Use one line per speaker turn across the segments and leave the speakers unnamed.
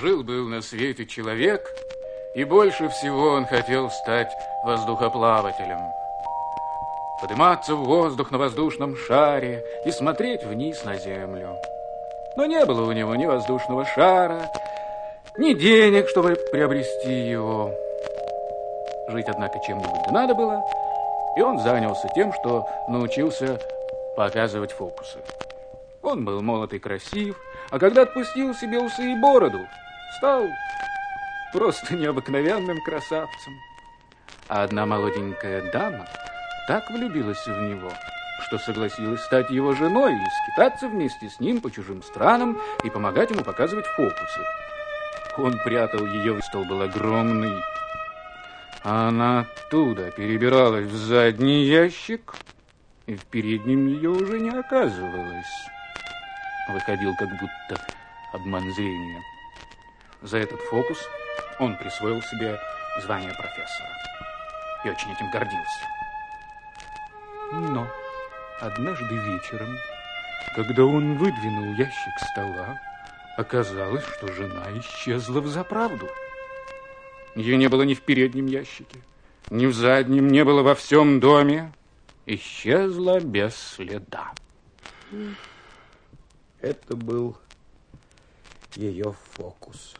Жил-был на свете человек, и больше всего он хотел стать воздухоплавателем. Подниматься в воздух на воздушном шаре и смотреть вниз на землю. Но не было у него ни воздушного шара, ни денег, чтобы приобрести его. Жить, однако, чем-нибудь надо было, и он занялся тем, что научился показывать фокусы. Он был молод и красив, а когда отпустил себе усы и бороду, стал просто необыкновенным красавцем. А одна молоденькая дама так влюбилась в него, что согласилась стать его женой и скитаться вместе с ним по чужим странам и помогать ему показывать фокусы. Он прятал ее, стол был огромный. Она оттуда перебиралась в задний ящик, и в переднем ее уже не оказывалось выходил как будто обман зрения. За этот фокус он присвоил себе звание профессора и очень этим гордился. Но однажды вечером, когда он выдвинул ящик стола, оказалось, что жена исчезла в заправду. Ее не было ни в переднем ящике, ни в заднем, не было во всем доме. Исчезла без следа.
Это был ее фокус.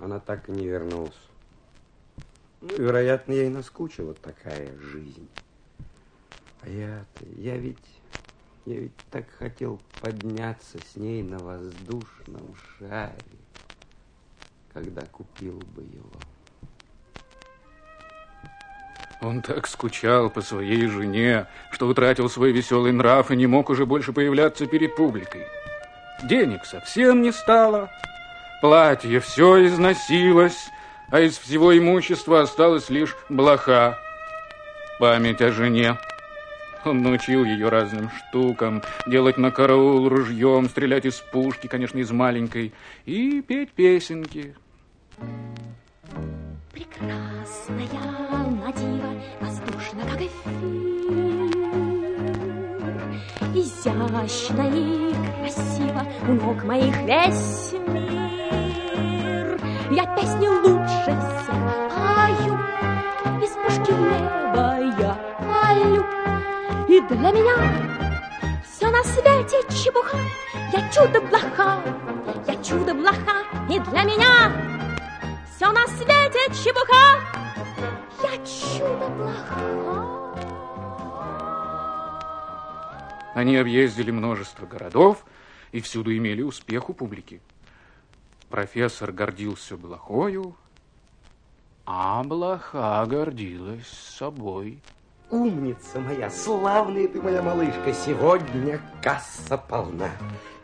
Она так и не вернулась. Ну, вероятно, ей наскучила такая жизнь. А я-то, я ведь, я ведь так хотел подняться с ней на воздушном шаре, когда купил бы его.
Он так скучал по своей жене, что утратил свой веселый нрав и не мог уже больше появляться перед публикой. Денег совсем не стало, платье все износилось, а из всего имущества осталась лишь блоха. Память о жене. Он научил ее разным штукам, делать на караул ружьем, стрелять из пушки, конечно, из маленькой, и петь песенки.
Прекрасная надива, воздушна, как эфир. Изящно и красиво у ног моих весь мир. Я песни лучше всех пою, из пушки в небо я полю. И для меня все на свете чепуха, я чудо-блоха, я чудо-блоха, и для меня все на свете чепуха, я чудо-блоха.
Они объездили множество городов и всюду имели успех у публики. Профессор гордился блохою, а блоха гордилась собой.
Умница моя, славная ты моя малышка, сегодня касса полна.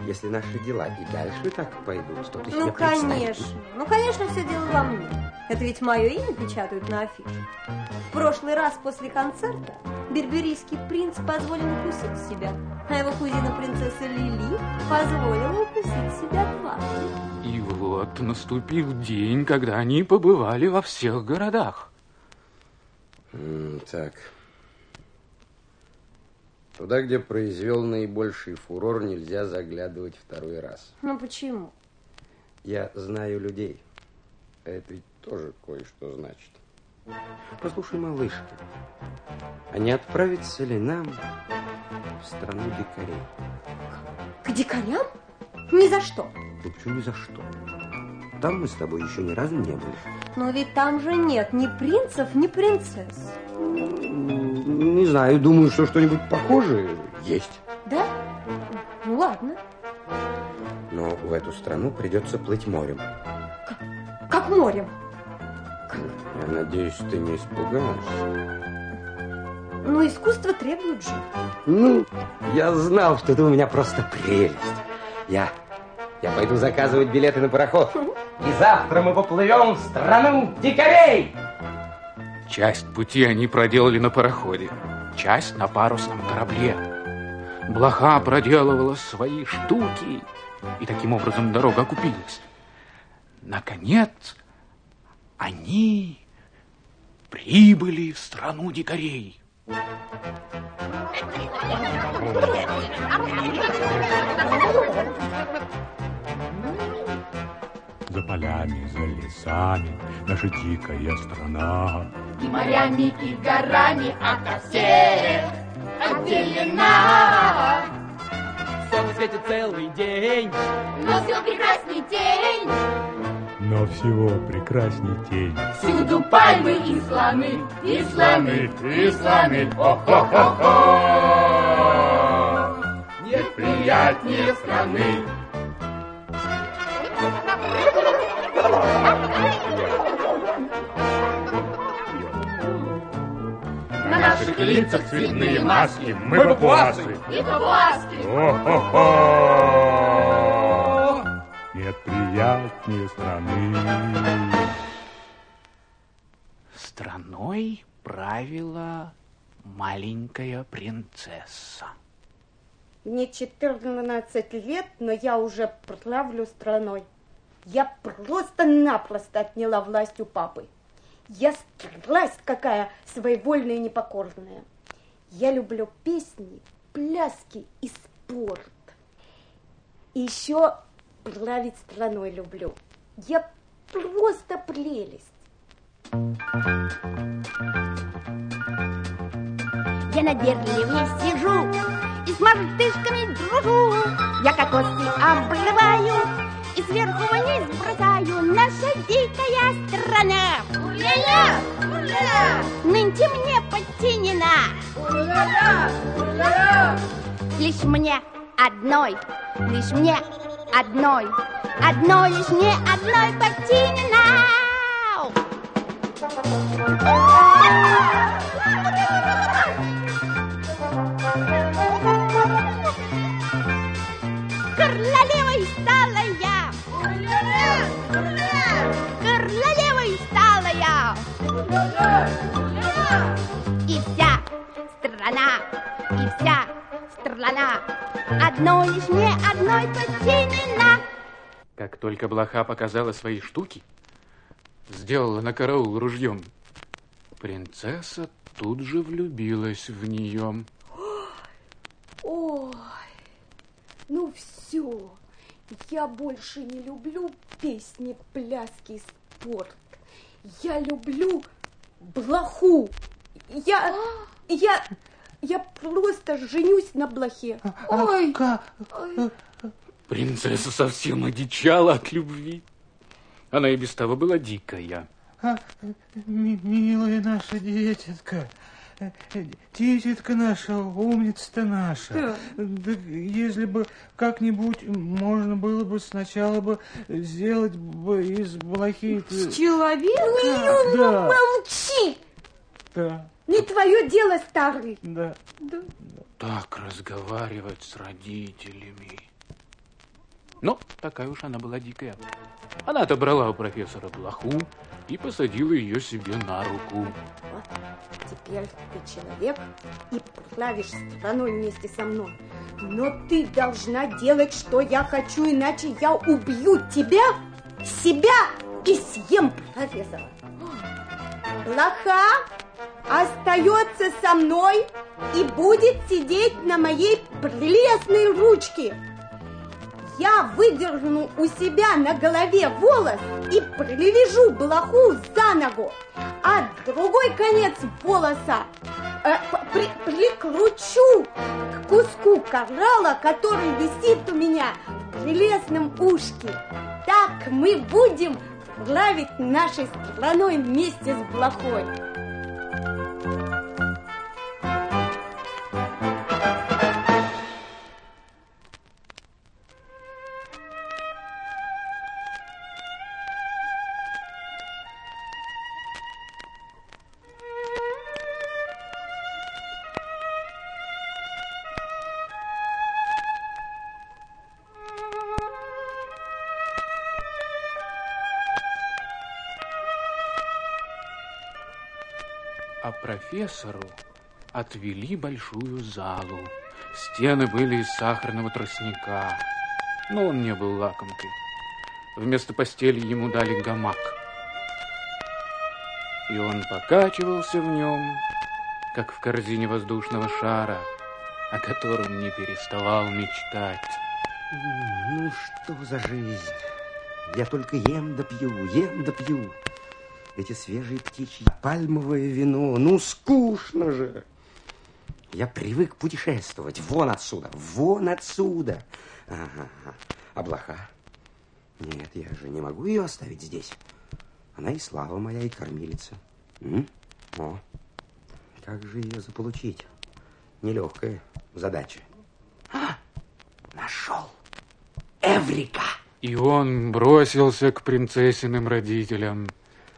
Если наши дела и дальше так пойдут, то ты
Ну,
себе представь.
конечно. Ну, конечно, все дело во мне. Это ведь мое имя печатают на афише. В прошлый раз после концерта берберийский принц позволил укусить себя, а его кузина принцесса Лили позволила укусить себя дважды.
И вот наступил день, когда они побывали во всех городах.
Так. Туда, где произвел наибольший фурор, нельзя заглядывать второй раз.
Ну, почему?
Я знаю людей. А это ведь тоже кое-что значит. Послушай, малышка, а не отправиться ли нам в страну дикарей?
К дикарям? Ни за что.
Ну, почему ни за что? Там мы с тобой еще ни разу не были.
Но ведь там же нет ни принцев, ни принцесс.
Не знаю, думаю, что что-нибудь похожее есть.
Да? Ну, ладно.
Но в эту страну придется плыть морем.
Как морем.
Я надеюсь, ты не испугалась.
Но искусство требует же.
Ну, я знал, что ты у меня просто прелесть. Я, я пойду заказывать билеты на пароход. И завтра мы поплывем в страну дикарей.
Часть пути они проделали на пароходе, часть на парусном корабле. Блоха проделывала свои штуки, и таким образом дорога окупилась. Наконец, они прибыли в страну дикарей.
Полями, за лесами наша дикая страна.
И морями, и горами ото всех отделена.
Солнце светит целый день,
Но все прекрасней день,
Но всего прекрасней тень.
всюду пальмы и слоны, и слоны, и слоны. О-хо-хо-хо! Нет приятнее страны.
На наших лицах цветные маски, мы папуасы.
И папуаски.
О-хо-хо! Нет приятнее страны.
Страной правила маленькая принцесса.
Мне 14 лет, но я уже правлю страной. Я просто-напросто отняла власть у папы. Я страсть какая своевольная и непокорная. Я люблю песни, пляски и спорт. И еще править страной люблю. Я просто прелесть.
Я на дереве сижу и с мартышками дружу. Я кокосы обрываю вниз бросаю. Наша дикая страна
Уля-ля! Уля!
нынче мне подчинена.
Уля-ля! Уля-ля!
Лишь мне одной, лишь мне одной, одной лишь мне одной подчинена. Королевой стала я! Королевой стала я. И вся страна, и вся страна одной лишь мне одной подчинена.
Как только блоха показала свои штуки, сделала на караул ружьем, принцесса тут же влюбилась в нее.
Ой, ну все, я больше не люблю песни, пляски и спорт. Я люблю блоху. Я, я, я просто женюсь на блохе. Ой, ой.
Принцесса совсем одичала от любви. Она и без того была дикая.
А, ми- милая наша дитятка, дитятка наша, умница-то наша. Да Если бы как-нибудь можно было бы сначала бы сделать бы из блохи...
Человека?
Да,
Молчи!
да,
Не твое дело, старый.
да.
Так разговаривать с родителями. Но такая уж она была дикая. Она отобрала у профессора блоху и посадила ее себе на руку.
Теперь ты человек и правишь страной вместе со мной. Но ты должна делать, что я хочу, иначе я убью тебя, себя и съем профессора. Блоха остается со мной и будет сидеть на моей прелестной ручке. Я выдерну у себя на голове волос и привяжу блоху за ногу, а другой конец волоса э, при- прикручу к куску коралла, который висит у меня в прелестном ушке. Так мы будем править нашей страной вместе с блохой.
А профессору отвели большую залу. Стены были из сахарного тростника, но он не был лакомкой. Вместо постели ему дали гамак. И он покачивался в нем, как в корзине воздушного шара, о котором не переставал мечтать.
Ну, что за жизнь? Я только ем да пью, ем да пью. Эти свежие птичьи, пальмовое вино. Ну, скучно же. Я привык путешествовать. Вон отсюда, вон отсюда. Ага, а блоха? Нет, я же не могу ее оставить здесь. Она и слава моя, и кормилица. М? О, как же ее заполучить? Нелегкая задача. А, нашел. Эврика!
И он бросился к принцессиным родителям.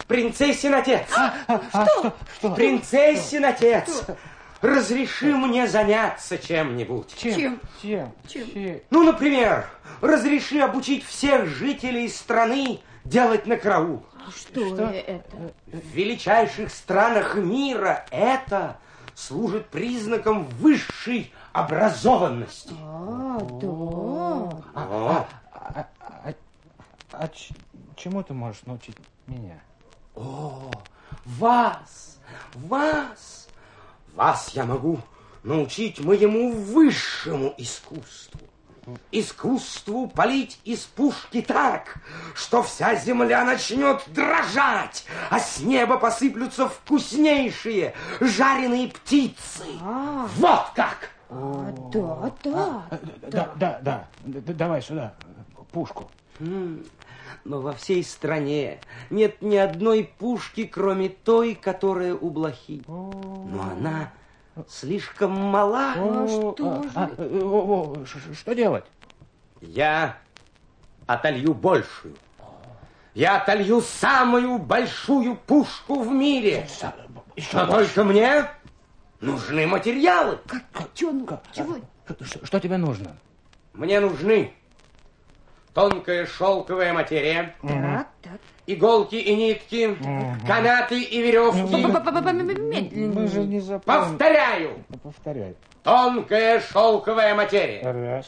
Принцессин отец!
Что? Что?
Принцессин отец! Разреши мне заняться чем-нибудь.
Чем? Чем? Чем?
Ну, например, разреши обучить всех жителей страны делать на караул.
Что, это?
В величайших странах мира это служит признаком высшей образованности.
А, да.
О,
А, а- а ч- чему ты можешь научить меня?
О, вас, вас, вас я могу научить моему высшему искусству. Искусству полить из пушки так, что вся земля начнет дрожать, а с неба посыплются вкуснейшие жареные птицы. Вот как!
А, да, да.
Э, Да, да, да. Д- д- Давай сюда пушку.
М, Но во всей стране нет ни одной пушки, кроме той, которая у блохи. Но она слишком мала.
О, а, э, о, о, ш- ш- Что делать?
Я отолью большую. Я отолью самую большую пушку в мире. Но только мне нужны материалы.
Ну, чего?
Что тебе нужно?
Мне нужны тонкая шелковая материя,
Так, так.
иголки и нитки, канаты и веревки.
Медленнее.
Мы же не запомнили.
Повторяю,
Повторяй.
тонкая шелковая материя,
Раз,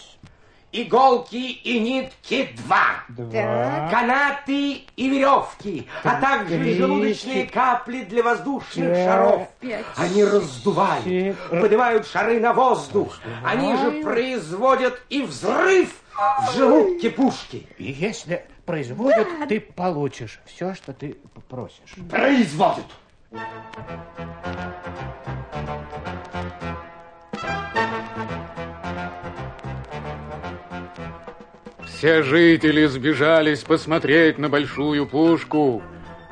иголки и нитки два.
два,
канаты и веревки, а также
Три,
желудочные капли для воздушных
четыре,
шаров.
пять,
Они раздувают,
семь,
поднимают шары на воздух. Они же производят и взрыв в желудке пушки.
И если производят, ты получишь все, что ты просишь.
Производят.
Все жители сбежались посмотреть на большую пушку,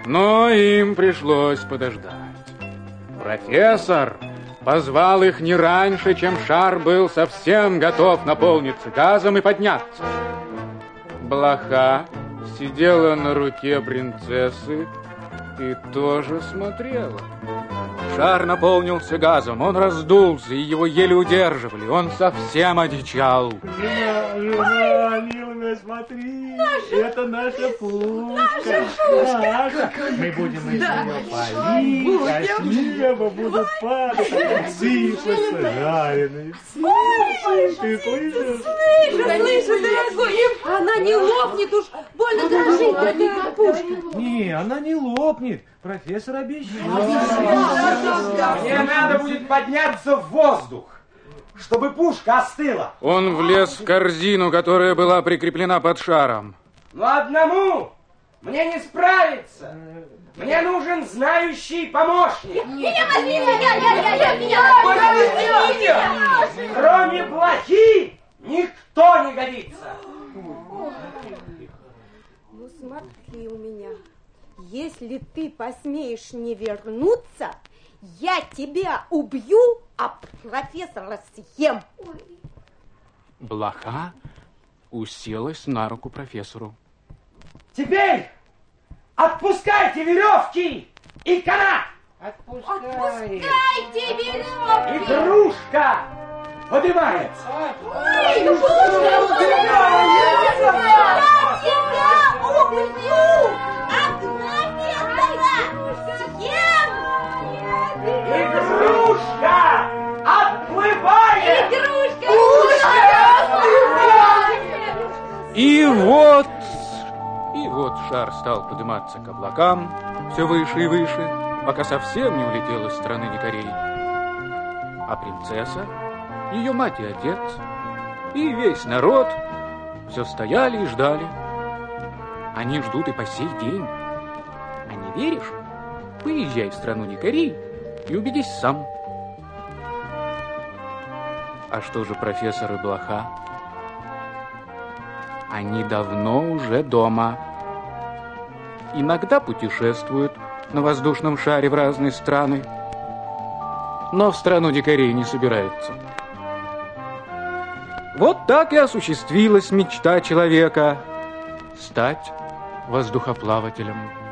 но им пришлось подождать. Профессор позвал их не раньше, чем шар был совсем готов наполниться газом и подняться. Блоха сидела на руке принцессы и тоже смотрела. Шар наполнился газом, он раздулся, и его еле удерживали. Он совсем одичал.
Жена, жена, смотри, это наша пушка. Наша. Мы будем из нее палить, а с неба будут падать, сыпаться жареные. Ты слышишь?
Слышу, дорогой, она не лопнет уж, больно дрожит эта пушка.
Не, она не лопнет. Профессор обещал.
Мне надо будет подняться в воздух, чтобы пушка остыла.
Он влез в корзину, которая была прикреплена под шаром.
Но одному мне не справиться. Мне нужен знающий помощник. Кроме блохи никто не годится.
Ну смотри у меня. Если ты посмеешь не вернуться, я тебя убью, а профессора съем.
Блоха уселась на руку профессору.
Теперь отпускайте веревки и канат.
Отпускай.
И кружка поднимается. И отплывает.
И вот, и вот шар стал подниматься к облакам все выше и выше, пока совсем не улетел из страны дикарей. А принцесса, ее мать и отец, и весь народ все стояли и ждали. Они ждут и по сей день. А не веришь? Поезжай в страну дикарей и убедись сам. А что же профессор и блоха? Они давно уже дома. Иногда путешествуют на воздушном шаре в разные страны, но в страну дикарей не собираются. Вот так и осуществилась мечта человека – стать воздухоплавателем.